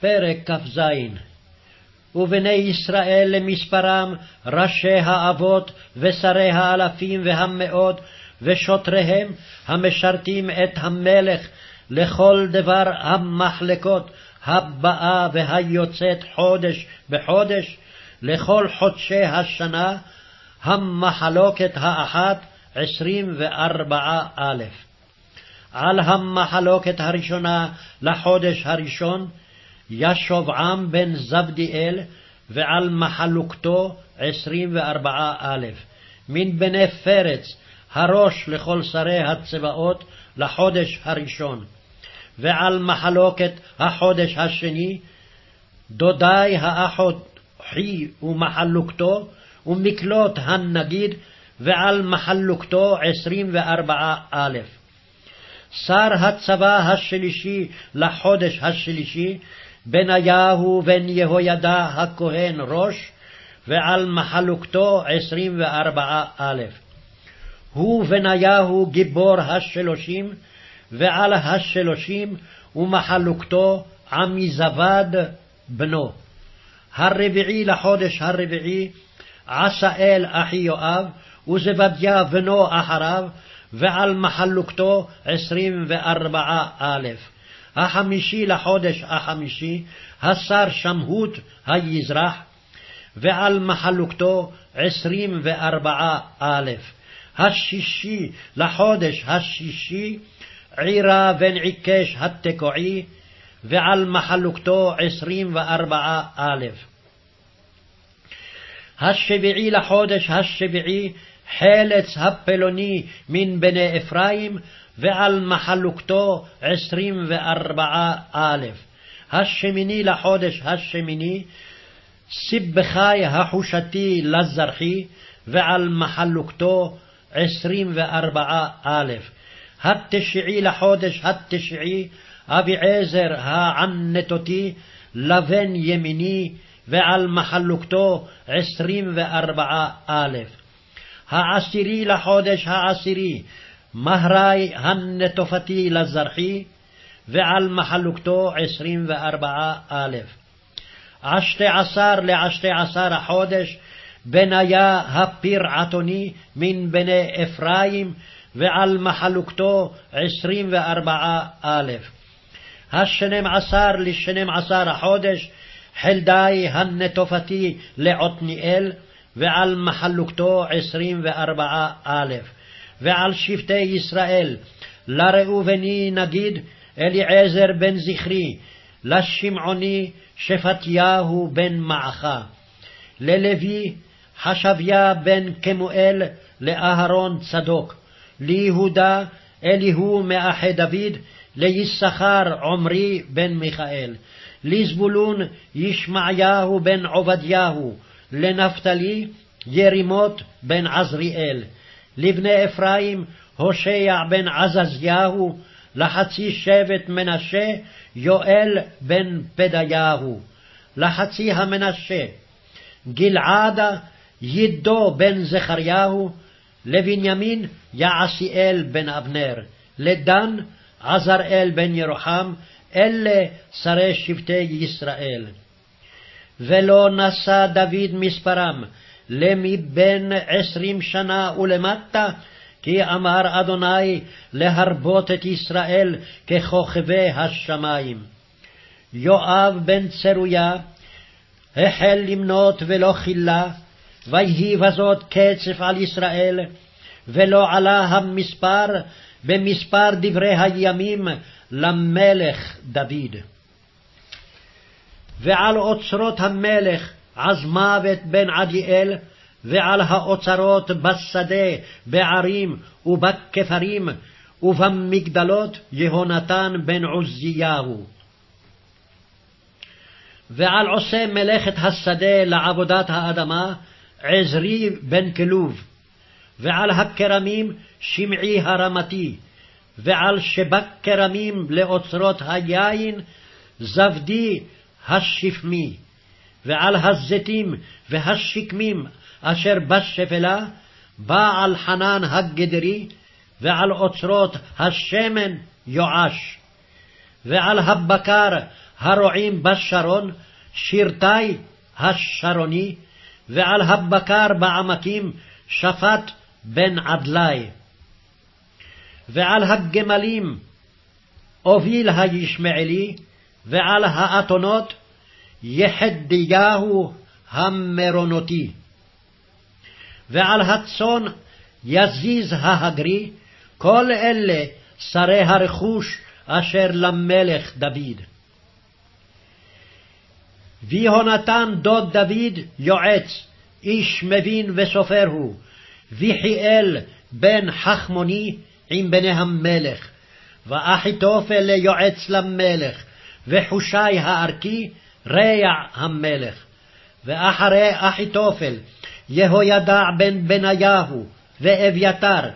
פרק כ"ז ובני ישראל למספרם ראשי האבות ושרי האלפים והמאות ושוטריהם המשרתים את המלך לכל דבר המחלקות הבאה והיוצאת חודש בחודש לכל חודשי השנה המחלוקת האחת עשרים וארבעה א'. על המחלוקת הראשונה לחודש הראשון, ישובעם בן זבדיאל, ועל מחלוקתו עשרים וארבעה א', מן בני פרץ, הראש לכל שרי הצבאות לחודש הראשון, ועל מחלוקת החודש השני, דודי האחות חי ומחלוקתו, ומקלות הנגיד, ועל מחלוקתו עשרים וארבעה א'. שר הצבא השלישי לחודש השלישי, בניהו בן יהוידע הכהן ראש, ועל מחלוקתו עשרים וארבעה א'. הוא בניהו גיבור השלושים, ועל השלושים ומחלוקתו עמיזבד בנו. הרביעי לחודש הרביעי, עשאל אחי יואב, וזבדיה בנו אחריו, ועל מחלוקתו עשרים וארבעה א'. החמישי לחודש החמישי, השר שמהות היזרח, ועל מחלוקתו עשרים וארבעה א'. השישי לחודש השישי, עירה בן עיקש התקועי, ועל מחלוקתו עשרים וארבעה א'. השביעי לחודש השביעי, חלץ הפלוני מן בני אפרים, ועל מחלוקתו עשרים וארבעה א'. השמיני לחודש השמיני, סיבכי החושתי לזרחי, ועל מחלוקתו עשרים וארבעה א'. התשעי לחודש התשעי, אביעזר הענתותי, לבן ימיני, ועל מחלוקתו עשרים וארבעה א'. העשירי לחודש העשירי, מהרי הנטופתי לזרחי, ועל מחלוקתו עשרים וארבעה א'. עשתי עשר לעשתי עשר החודש, בניה הפירעתוני מן בני אפרים, ועל מחלוקתו עשרים וארבעה א'. השנים עשר לשנים עשר החודש, חלדי הנטופתי לעתניאל, ועל מחלוקתו עשרים וארבעה א', ועל שבטי ישראל, לראובני נגיד אליעזר בן זכרי, לשמעוני שפטיהו בן מעכה, ללוי חשביה בן כמואל, לאהרון צדוק, ליהודה אליהו מאחי דוד, ליששכר עמרי בן מיכאל, לזבולון ישמעיהו בן עובדיהו, לנפתלי ירימות בן עזריאל, לבני אפרים הושע בן עזזיהו, לחצי שבט מנשה יואל בן פדיהו, לחצי המנשה גלעדה ידו בן זכריהו, לבנימין יעשיאל בן אבנר, לדן עזראל בן ירוחם, אלה שרי שבטי ישראל. ולא נשא דוד מספרם, למבין עשרים שנה ולמטה, כי אמר אדוני להרבות את ישראל ככוכבי השמים. יואב בן צרויה החל למנות ולא כילה, ויהי בזאת קצף על ישראל, ולא עלה המספר במספר דברי הימים למלך דוד. ועל אוצרות המלך עזמוות בן עדיאל, ועל האוצרות בשדה, בערים ובכפרים, ובמגדלות יהונתן בן עוזיהו. ועל עושה מלאכת השדה לעבודת האדמה, עזרי בן כלוב, ועל הכרמים שמעי הרמתי, ועל שבק כרמים לאוצרות היין, זבדי השפמי, ועל הזיתים והשקמים אשר בשפלה, בעל חנן הגדרי, ועל אוצרות השמן יואש, ועל הבקר הרועים בשרון, שירתי השרוני, ועל הבקר בעמקים שפט בן עדלי. ועל הגמלים אוביל הישמעאלי, ועל האתונות יחדיהו המרונותי. ועל הצאן יזיז ההגרי, כל אלה שרי הרכוש אשר למלך דוד. ויהונתן דוד דוד יועץ, איש מבין וסופר הוא, ויחיאל בן חכמוני עם בני המלך, ואחיתופל ליועץ למלך, וחושי הארכי רע המלך. ואחרי אחיתופל יהוידע בן בניהו, ואביתר,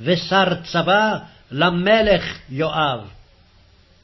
ושר צבא למלך יואב.